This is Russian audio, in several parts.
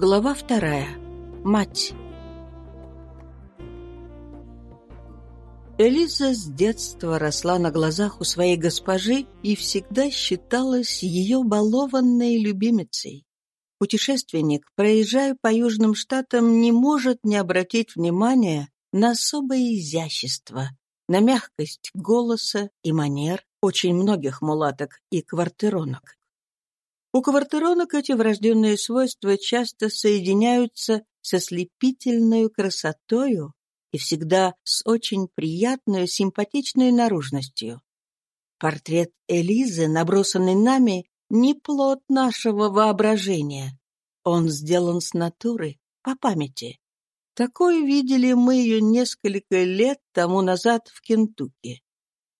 Глава вторая. Мать. Элиза с детства росла на глазах у своей госпожи и всегда считалась ее балованной любимицей. Путешественник, проезжая по Южным Штатам, не может не обратить внимания на особое изящество, на мягкость голоса и манер очень многих мулаток и квартиронок. У квартиронок эти врожденные свойства часто соединяются со слепительной красотою и всегда с очень приятной, симпатичной наружностью. Портрет Элизы, набросанный нами, не плод нашего воображения. Он сделан с натуры, по памяти. Такой видели мы ее несколько лет тому назад в Кентукки.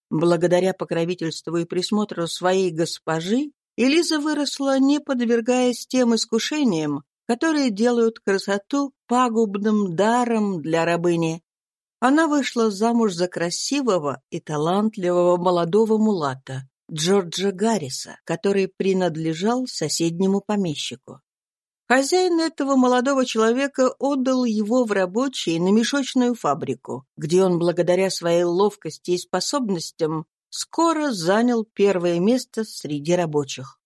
Благодаря покровительству и присмотру своей госпожи, Элиза выросла, не подвергаясь тем искушениям, которые делают красоту пагубным даром для рабыни. Она вышла замуж за красивого и талантливого молодого мулата, Джорджа Гарриса, который принадлежал соседнему помещику. Хозяин этого молодого человека отдал его в рабочие на мешочную фабрику, где он благодаря своей ловкости и способностям скоро занял первое место среди рабочих.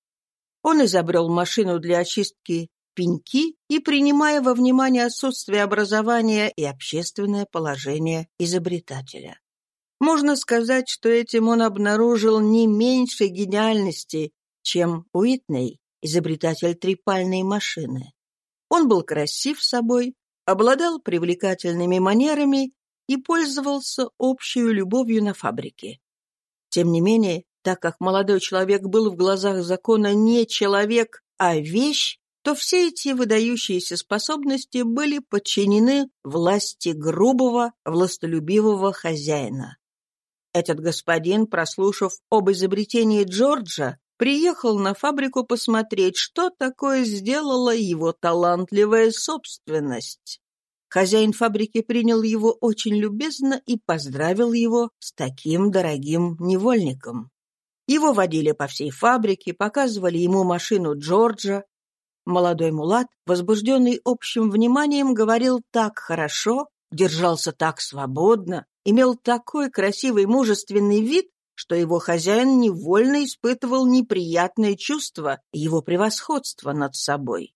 Он изобрел машину для очистки пеньки и, принимая во внимание отсутствие образования и общественное положение изобретателя. Можно сказать, что этим он обнаружил не меньше гениальности, чем Уитней, изобретатель трепальной машины. Он был красив собой, обладал привлекательными манерами и пользовался общей любовью на фабрике. Тем не менее, так как молодой человек был в глазах закона не человек, а вещь, то все эти выдающиеся способности были подчинены власти грубого, властолюбивого хозяина. Этот господин, прослушав об изобретении Джорджа, приехал на фабрику посмотреть, что такое сделала его талантливая собственность. Хозяин фабрики принял его очень любезно и поздравил его с таким дорогим невольником. Его водили по всей фабрике, показывали ему машину Джорджа. Молодой мулат, возбужденный общим вниманием, говорил так хорошо, держался так свободно, имел такой красивый мужественный вид, что его хозяин невольно испытывал неприятное чувство его превосходства над собой.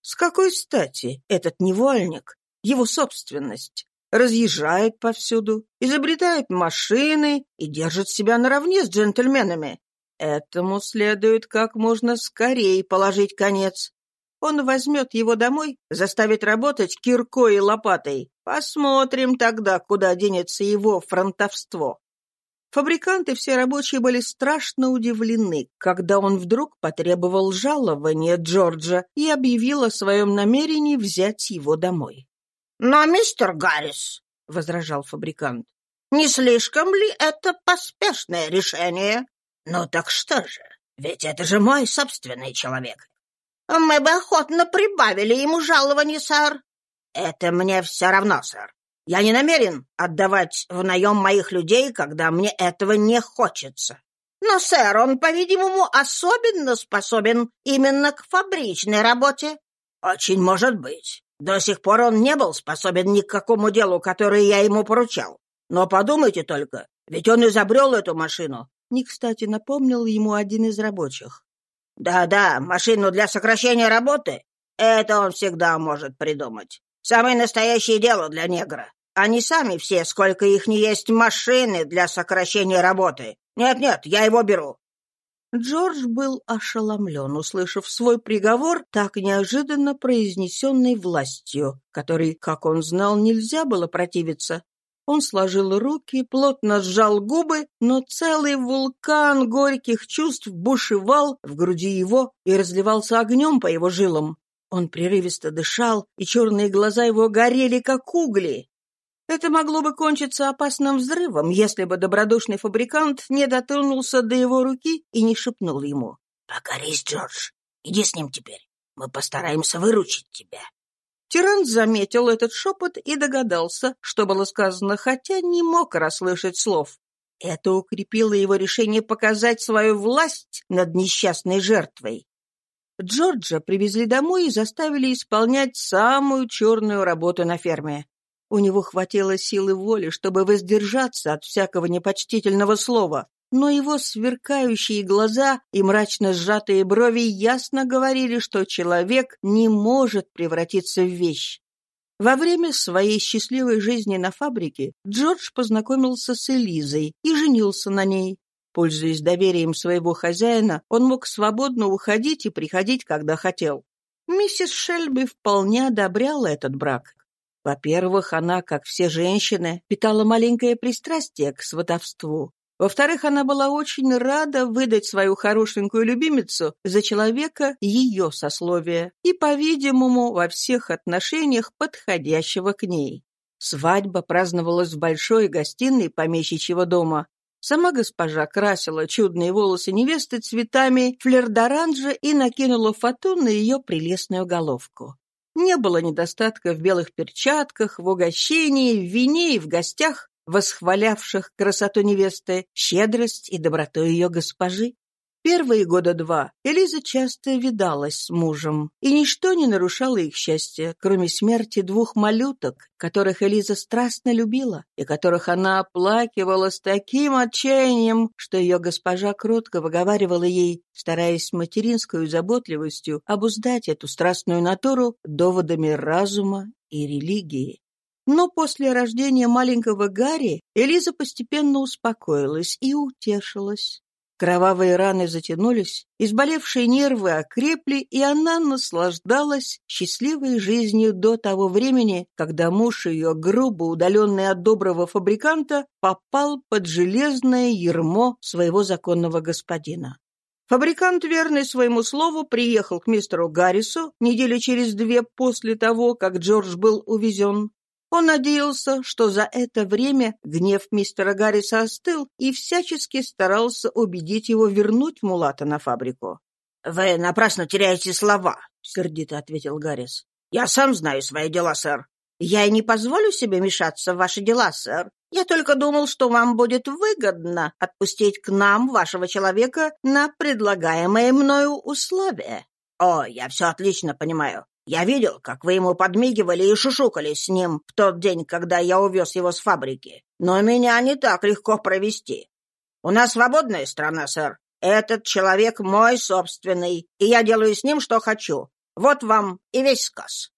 С какой стати этот невольник его собственность, разъезжает повсюду, изобретает машины и держит себя наравне с джентльменами. Этому следует как можно скорее положить конец. Он возьмет его домой, заставит работать киркой и лопатой. Посмотрим тогда, куда денется его фронтовство. Фабриканты все рабочие были страшно удивлены, когда он вдруг потребовал жалования Джорджа и объявил о своем намерении взять его домой. «Но, мистер Гаррис», — возражал фабрикант, — «не слишком ли это поспешное решение?» «Ну так что же, ведь это же мой собственный человек». «Мы бы охотно прибавили ему жалование, сэр». «Это мне все равно, сэр. Я не намерен отдавать в наем моих людей, когда мне этого не хочется». «Но, сэр, он, по-видимому, особенно способен именно к фабричной работе». «Очень может быть. До сих пор он не был способен ни к какому делу, которое я ему поручал. Но подумайте только, ведь он изобрел эту машину. Не кстати напомнил ему один из рабочих. Да-да, машину для сокращения работы. Это он всегда может придумать. Самое настоящее дело для негра. Они сами все, сколько их не есть, машины для сокращения работы. Нет-нет, я его беру. Джордж был ошеломлен, услышав свой приговор, так неожиданно произнесенный властью, которой, как он знал, нельзя было противиться. Он сложил руки, плотно сжал губы, но целый вулкан горьких чувств бушевал в груди его и разливался огнем по его жилам. Он прерывисто дышал, и черные глаза его горели, как угли. Это могло бы кончиться опасным взрывом, если бы добродушный фабрикант не дотронулся до его руки и не шепнул ему. «Покорись, Джордж. Иди с ним теперь. Мы постараемся выручить тебя». Тиран заметил этот шепот и догадался, что было сказано, хотя не мог расслышать слов. Это укрепило его решение показать свою власть над несчастной жертвой. Джорджа привезли домой и заставили исполнять самую черную работу на ферме. У него хватило силы воли, чтобы воздержаться от всякого непочтительного слова, но его сверкающие глаза и мрачно сжатые брови ясно говорили, что человек не может превратиться в вещь. Во время своей счастливой жизни на фабрике Джордж познакомился с Элизой и женился на ней. Пользуясь доверием своего хозяина, он мог свободно уходить и приходить, когда хотел. Миссис Шельби вполне одобряла этот брак. Во-первых, она, как все женщины, питала маленькое пристрастие к сватовству. Во-вторых, она была очень рада выдать свою хорошенькую любимицу за человека ее сословия и, по-видимому, во всех отношениях подходящего к ней. Свадьба праздновалась в большой гостиной помещичьего дома. Сама госпожа красила чудные волосы невесты цветами флердоранжа и накинула фату на ее прелестную головку. Не было недостатка в белых перчатках, в угощении, в вине и в гостях, восхвалявших красоту невесты, щедрость и доброту ее госпожи. Первые года два Элиза часто видалась с мужем, и ничто не нарушало их счастья, кроме смерти двух малюток, которых Элиза страстно любила, и которых она оплакивала с таким отчаянием, что ее госпожа кротко выговаривала ей, стараясь материнскую заботливостью обуздать эту страстную натуру доводами разума и религии. Но после рождения маленького Гарри Элиза постепенно успокоилась и утешилась. Кровавые раны затянулись, изболевшие нервы окрепли, и она наслаждалась счастливой жизнью до того времени, когда муж ее, грубо удаленный от доброго фабриканта, попал под железное ермо своего законного господина. Фабрикант, верный своему слову, приехал к мистеру Гаррису недели через две после того, как Джордж был увезен. Он надеялся, что за это время гнев мистера Гарриса остыл и всячески старался убедить его вернуть Мулата на фабрику. «Вы напрасно теряете слова», — сердито ответил Гаррис. «Я сам знаю свои дела, сэр. Я и не позволю себе мешаться в ваши дела, сэр. Я только думал, что вам будет выгодно отпустить к нам вашего человека на предлагаемые мною условия. О, я все отлично понимаю. Я видел, как вы ему подмигивали и шушукались с ним в тот день, когда я увез его с фабрики. Но меня не так легко провести. У нас свободная страна, сэр. Этот человек мой собственный, и я делаю с ним, что хочу. Вот вам и весь сказ».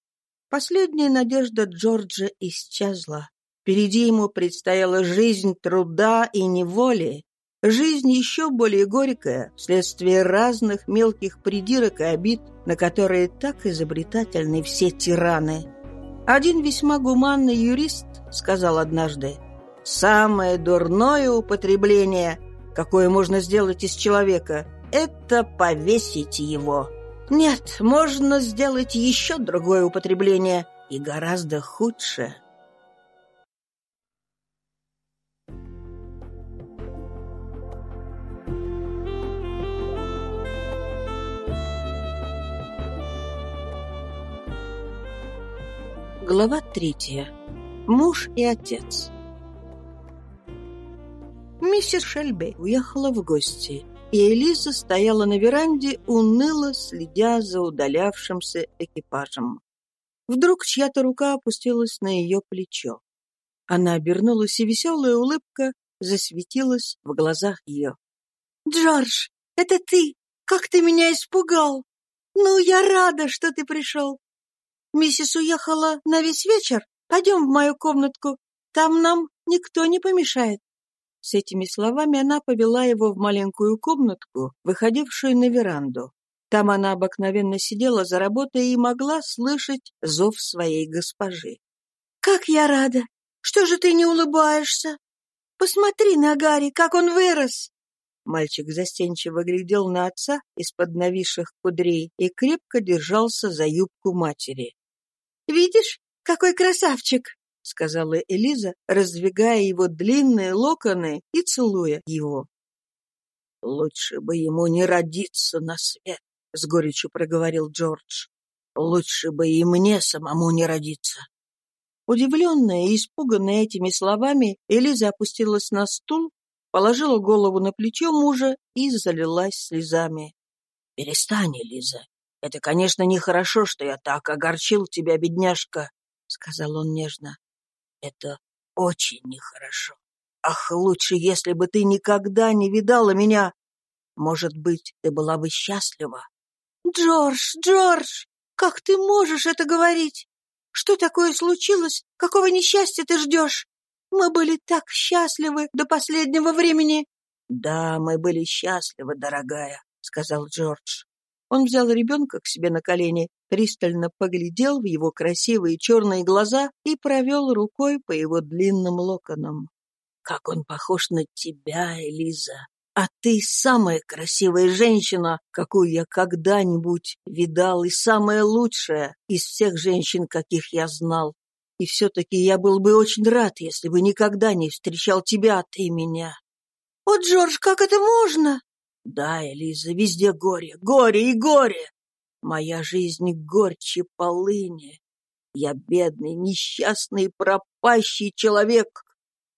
Последняя надежда Джорджа исчезла. Впереди ему предстояла жизнь труда и неволи, Жизнь еще более горькая, вследствие разных мелких придирок и обид, на которые так изобретательны все тираны. Один весьма гуманный юрист сказал однажды, «Самое дурное употребление, какое можно сделать из человека, это повесить его. Нет, можно сделать еще другое употребление, и гораздо худшее». Глава третья. Муж и отец. Миссис Шельби уехала в гости, и Элиза стояла на веранде, уныло следя за удалявшимся экипажем. Вдруг чья-то рука опустилась на ее плечо. Она обернулась, и веселая улыбка засветилась в глазах ее. «Джордж, это ты! Как ты меня испугал! Ну, я рада, что ты пришел. Миссис уехала на весь вечер. Пойдем в мою комнатку. Там нам никто не помешает». С этими словами она повела его в маленькую комнатку, выходившую на веранду. Там она обыкновенно сидела за работой и могла слышать зов своей госпожи. «Как я рада! Что же ты не улыбаешься? Посмотри на Гарри, как он вырос!» Мальчик застенчиво глядел на отца из-под нависших кудрей и крепко держался за юбку матери. Видишь, какой красавчик!» — сказала Элиза, раздвигая его длинные локоны и целуя его. «Лучше бы ему не родиться на свет», — с горечью проговорил Джордж. «Лучше бы и мне самому не родиться». Удивленная и испуганная этими словами, Элиза опустилась на стул, положила голову на плечо мужа и залилась слезами. «Перестань, Элиза, «Это, конечно, нехорошо, что я так огорчил тебя, бедняжка», — сказал он нежно. «Это очень нехорошо. Ах, лучше, если бы ты никогда не видала меня. Может быть, ты была бы счастлива». «Джордж, Джордж, как ты можешь это говорить? Что такое случилось? Какого несчастья ты ждешь? Мы были так счастливы до последнего времени. «Да, мы были счастливы, дорогая», — сказал Джордж. Он взял ребенка к себе на колени, пристально поглядел в его красивые черные глаза и провел рукой по его длинным локонам. «Как он похож на тебя, Элиза! А ты самая красивая женщина, какую я когда-нибудь видал, и самая лучшая из всех женщин, каких я знал. И все-таки я был бы очень рад, если бы никогда не встречал тебя, а ты меня. «О, Джордж, как это можно?» «Да, Элиза, везде горе, горе и горе. Моя жизнь горче полыни. Я бедный, несчастный, пропащий человек.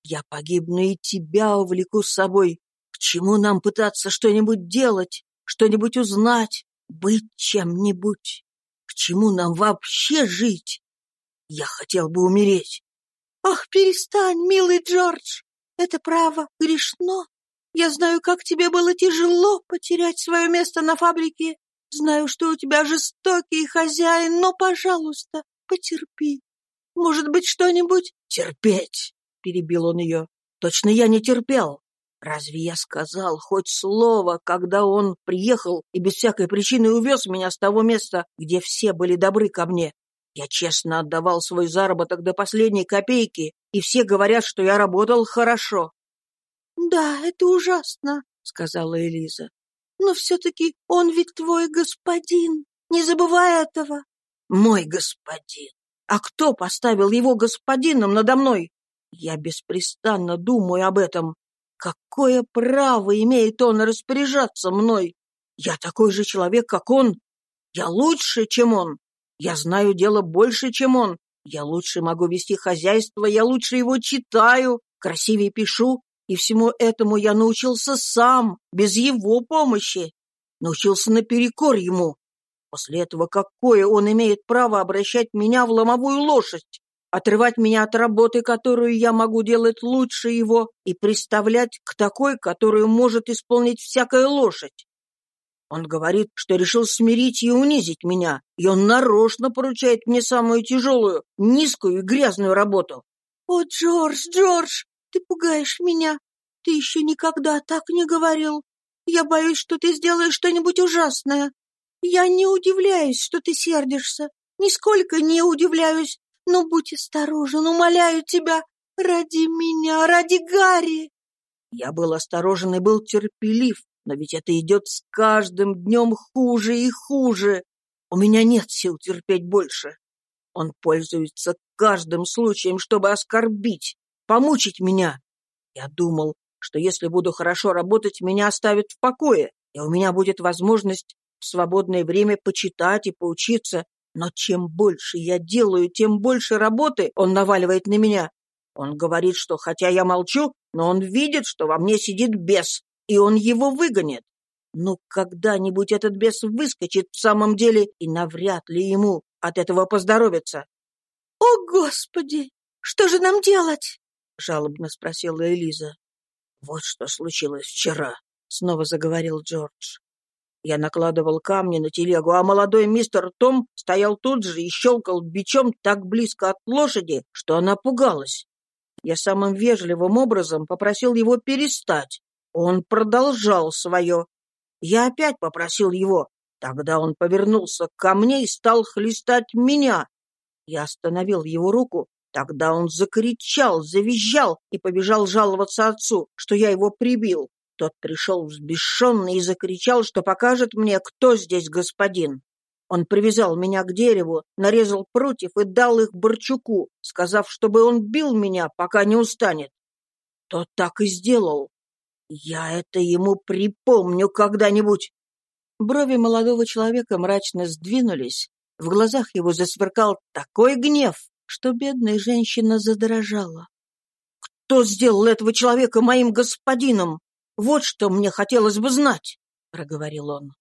Я погибну и тебя увлеку с собой. К чему нам пытаться что-нибудь делать, что-нибудь узнать, быть чем-нибудь? К чему нам вообще жить? Я хотел бы умереть. Ах, перестань, милый Джордж. Это право грешно. Я знаю, как тебе было тяжело потерять свое место на фабрике. Знаю, что у тебя жестокий хозяин, но, пожалуйста, потерпи. Может быть, что-нибудь...» «Терпеть!» — перебил он ее. «Точно я не терпел. Разве я сказал хоть слово, когда он приехал и без всякой причины увез меня с того места, где все были добры ко мне? Я честно отдавал свой заработок до последней копейки, и все говорят, что я работал хорошо. «Да, это ужасно», — сказала Элиза. «Но все-таки он ведь твой господин. Не забывай этого». «Мой господин! А кто поставил его господином надо мной? Я беспрестанно думаю об этом. Какое право имеет он распоряжаться мной? Я такой же человек, как он. Я лучше, чем он. Я знаю дело больше, чем он. Я лучше могу вести хозяйство, я лучше его читаю, красивее пишу, и всему этому я научился сам, без его помощи. Научился наперекор ему. После этого какое он имеет право обращать меня в ломовую лошадь? Отрывать меня от работы, которую я могу делать лучше его, и приставлять к такой, которую может исполнить всякая лошадь? Он говорит, что решил смирить и унизить меня, и он нарочно поручает мне самую тяжелую, низкую и грязную работу. «О, Джордж, Джордж, ты пугаешь меня. Ты еще никогда так не говорил. Я боюсь, что ты сделаешь что-нибудь ужасное. Я не удивляюсь, что ты сердишься. Нисколько не удивляюсь. Но будь осторожен, умоляю тебя. Ради меня, ради Гарри. Я был осторожен и был терпелив, но ведь это идет с каждым днем хуже и хуже. У меня нет сил терпеть больше. Он пользуется каждым случаем, чтобы оскорбить, помучить меня. Я думал, что если буду хорошо работать, меня оставят в покое, и у меня будет возможность в свободное время почитать и поучиться. Но чем больше я делаю, тем больше работы он наваливает на меня. Он говорит, что хотя я молчу, но он видит, что во мне сидит бес, и он его выгонит. Ну, когда-нибудь этот бес выскочит в самом деле, и навряд ли ему от этого поздоровится. — О, Господи! Что же нам делать? — жалобно спросила Элиза. «Вот что случилось вчера», — снова заговорил Джордж. Я накладывал камни на телегу, а молодой мистер Том стоял тут же и щелкал бичом так близко от лошади, что она пугалась. Я самым вежливым образом попросил его перестать. Он продолжал свое. Я опять попросил его. Тогда он повернулся ко мне и стал хлестать меня. Я остановил его руку, Тогда он закричал, завизжал и побежал жаловаться отцу, что я его прибил. Тот пришел взбешенный и закричал, что покажет мне, кто здесь господин. Он привязал меня к дереву, нарезал прутьев и дал их Борчуку, сказав, чтобы он бил меня, пока не устанет. Тот так и сделал. Я это ему припомню когда-нибудь. Брови молодого человека мрачно сдвинулись, в глазах его засверкал такой гнев, что бедная женщина задрожала. «Кто сделал этого человека моим господином? Вот что мне хотелось бы знать!» — проговорил он.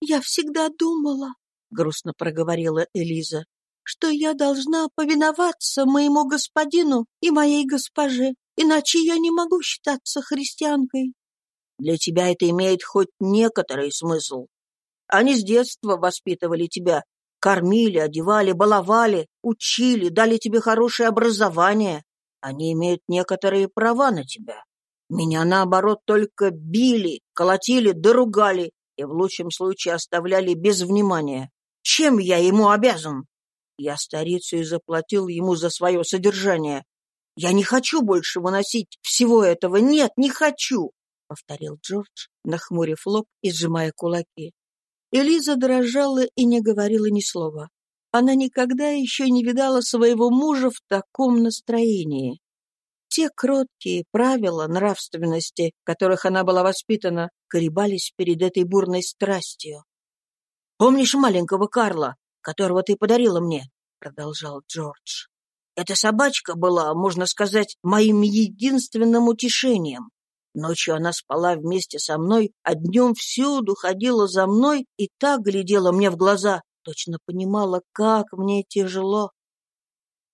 «Я всегда думала, грустно проговорила Элиза, что я должна повиноваться моему господину и моей госпоже, иначе я не могу считаться христианкой. Для тебя это имеет хоть некоторый смысл. Они с детства воспитывали тебя, кормили, одевали, баловали, учили, дали тебе хорошее образование. Они имеют некоторые права на тебя. Меня, наоборот, только били, колотили да ругали и в лучшем случае оставляли без внимания. Чем я ему обязан? Я старицу и заплатил ему за свое содержание. Я не хочу больше выносить всего этого. Нет, не хочу, — повторил Джордж, нахмурив лоб и сжимая кулаки. Элиза дрожала и не говорила ни слова. Она никогда еще не видала своего мужа в таком настроении. Те кроткие правила нравственности, которых она была воспитана, колебались перед этой бурной страстью. «Помнишь маленького Карла, которого ты подарила мне?» — продолжал Джордж. «Эта собачка была, можно сказать, моим единственным утешением. Ночью она спала вместе со мной, а днем всюду ходила за мной и так глядела мне в глаза, точно понимала, как мне тяжело.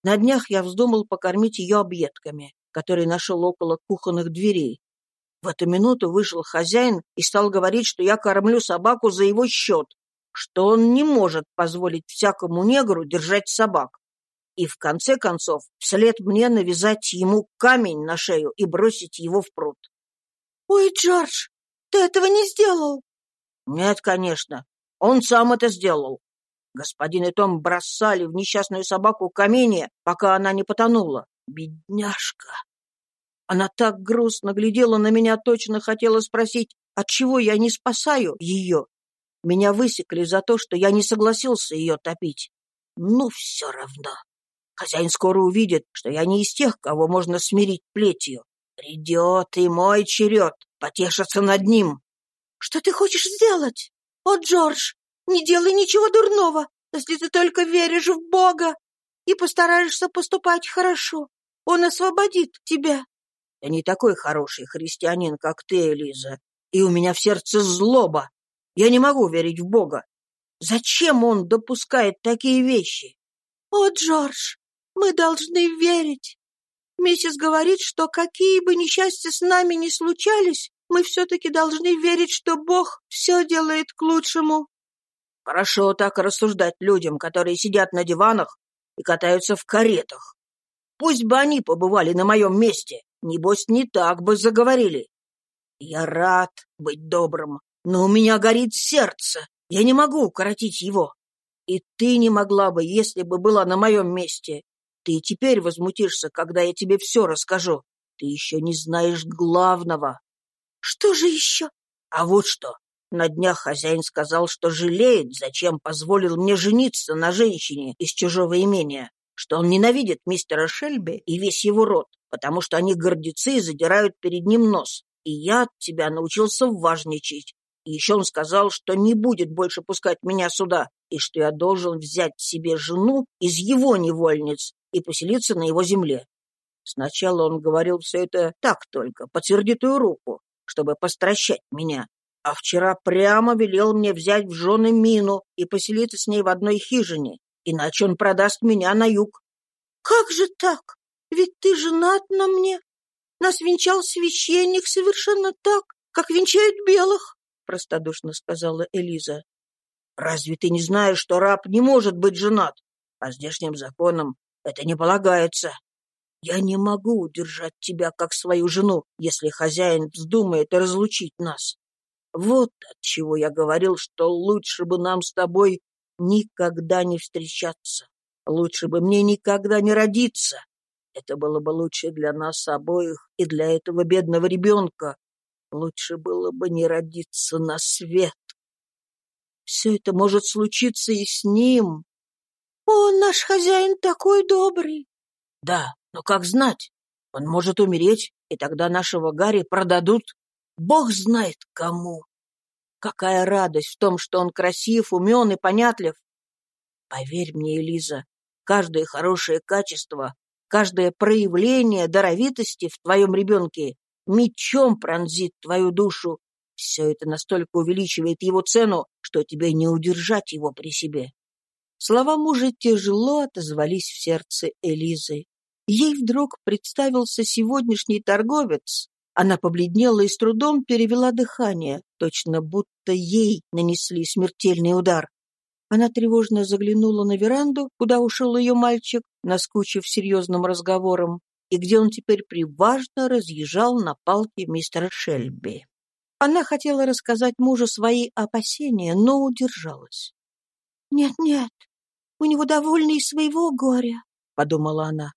На днях я вздумал покормить ее объедками, которые нашел около кухонных дверей. В эту минуту вышел хозяин и стал говорить, что я кормлю собаку за его счет, что он не может позволить всякому негру держать собак. И в конце концов вслед мне навязать ему камень на шею и бросить его в пруд. «Ой, Джордж, ты этого не сделал!» «Нет, конечно. Он сам это сделал. Господин и Том бросали в несчастную собаку камень, пока она не потонула. Бедняжка!» Она так грустно глядела на меня, точно хотела спросить, отчего я не спасаю ее. Меня высекли за то, что я не согласился ее топить. Ну, все равно. Хозяин скоро увидит, что я не из тех, кого можно смирить плетью. Придет и мой черед потешиться над ним. Что ты хочешь сделать? О, Джордж, не делай ничего дурного, если ты только веришь в Бога и постараешься поступать хорошо. Он освободит тебя. Я не такой хороший христианин, как ты, Элиза, и у меня в сердце злоба. Я не могу верить в Бога. Зачем он допускает такие вещи? О, Джордж, мы должны верить. Миссис говорит, что какие бы несчастья с нами ни случались, мы все-таки должны верить, что Бог все делает к лучшему. Хорошо так рассуждать людям, которые сидят на диванах и катаются в каретах. Пусть бы они побывали на моем месте, небось, не так бы заговорили. Я рад быть добрым, но у меня горит сердце, я не могу укоротить его. И ты не могла бы, если бы была на моем месте. Ты теперь возмутишься, когда я тебе все расскажу. Ты еще не знаешь главного. Что же еще? А вот что. На днях хозяин сказал, что жалеет, зачем позволил мне жениться на женщине из чужого имения, что он ненавидит мистера Шельби и весь его род, потому что они гордецы и задирают перед ним нос. И я от тебя научился важничать. И еще он сказал, что не будет больше пускать меня сюда, и что я должен взять себе жену из его невольниц и поселиться на его земле. Сначала он говорил все это так только, под сердитую руку, чтобы постращать меня. А вчера прямо велел мне взять в жены Мину и поселиться с ней в одной хижине, иначе он продаст меня на юг. — Как же так? Ведь ты женат на мне. Нас венчал священник совершенно так, как венчают белых, — простодушно сказала Элиза. — Разве ты не знаешь, что раб не может быть женат? По здешним законам это не полагается. Я не могу удержать тебя как свою жену, если хозяин вздумает разлучить нас. Вот от чего я говорил, что лучше бы нам с тобой никогда не встречаться. Лучше бы мне никогда не родиться. Это было бы лучше для нас обоих и для этого бедного ребенка. Лучше было бы не родиться на свет. Все это может случиться и с ним, «О, наш хозяин такой добрый!» «Да, но как знать? Он может умереть, и тогда нашего Гарри продадут. Бог знает кому. Какая радость в том, что он красив, умен и понятлив. Поверь мне, Элиза, каждое хорошее качество, каждое проявление даровитости в твоем ребенке мечом пронзит твою душу Все это настолько увеличивает его цену, что тебе не удержать его при себе. Слова мужа тяжело отозвались в сердце Элизы. Ей вдруг представился сегодняшний торговец. Она побледнела и с трудом перевела дыхание, точно будто ей нанесли смертельный удар. Она тревожно заглянула на веранду, куда ушел ее мальчик, наскучив серьезным разговором, и где он теперь приважно разъезжал на палке мистера Шельби. Она хотела рассказать мужу свои опасения, но удержалась. «Нет-нет, у него довольно и своего горя», — подумала она.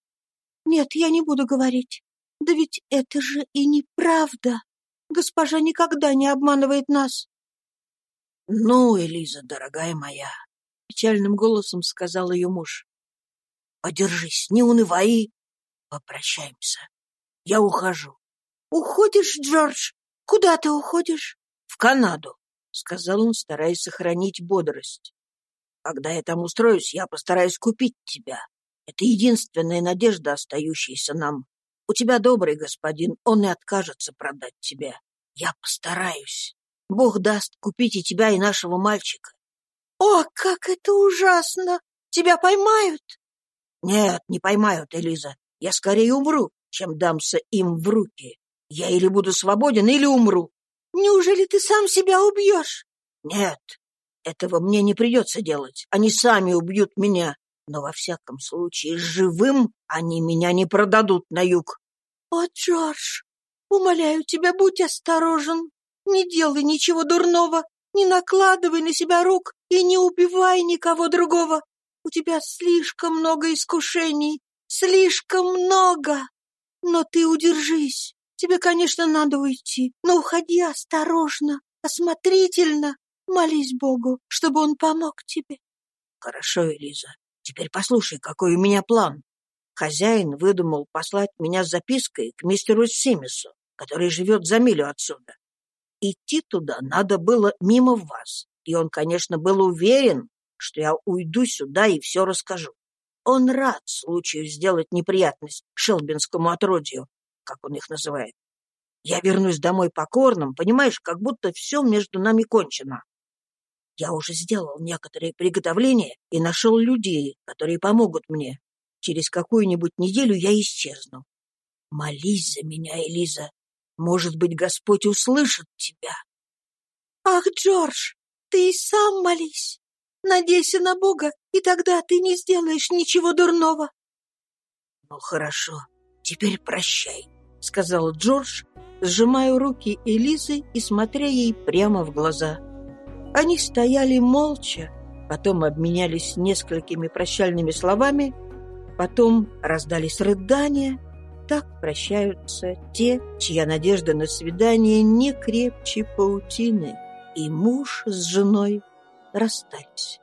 «Нет, я не буду говорить. Да ведь это же и неправда. Госпожа никогда не обманывает нас. «Ну, Элиза, дорогая моя», — печальным голосом сказал ее муж, — «подержись, не унывай, попрощаемся. Я ухожу». «Уходишь, Джордж? Куда ты уходишь?» «В Канаду», — сказал он, стараясь сохранить бодрость. «Когда я там устроюсь, я постараюсь купить тебя. Это единственная надежда, остающаяся нам. У тебя добрый господин, он не откажется продать тебя. Я постараюсь. Бог даст, купить тебя, и нашего мальчика. О, как это ужасно! Тебя поймают? Нет, не поймают, Элиза. Я скорее умру, чем дамся им в руки. Я или буду свободен, или умру. Неужели ты сам себя убьешь? Нет, этого мне не придется делать. Они сами убьют меня. Но во всяком случае, живым они меня не продадут на юг. «О, Джордж, умоляю тебя, будь осторожен. Не делай ничего дурного, не накладывай на себя рук и не убивай никого другого. У тебя слишком много искушений, слишком много. Но ты удержись. Тебе, конечно, надо уйти, но уходи осторожно, осмотрительно. Молись Богу, чтобы он помог тебе. Хорошо, Элиза. Теперь послушай, какой у меня план. Хозяин выдумал послать меня с запиской к мистеру Симису, который живет за милю отсюда. Идти туда надо было мимо вас, и он, конечно, был уверен, что я уйду сюда и все расскажу. Он рад случаю сделать неприятность шелбинскому отродью, как он их называет. Я вернусь домой покорным, понимаешь, как будто все между нами кончено. Я уже сделал некоторые приготовления и нашел людей, которые помогут мне. Через какую-нибудь неделю я исчезну. Молись за меня, Элиза. Может быть, Господь услышит тебя. Ах, Джордж, ты и сам молись. Надейся на Бога, и тогда ты не сделаешь ничего дурного. Ну, хорошо, теперь прощай, сказал Джордж, сжимая руки Элизы и смотря ей прямо в глаза. Они стояли молча, потом обменялись несколькими прощальными словами Потом раздались рыдания. Так прощаются те, чья надежда на свидание не крепче паутины. И муж с женой расстались.